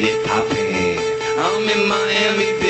get it poppin'. I'm in Miami,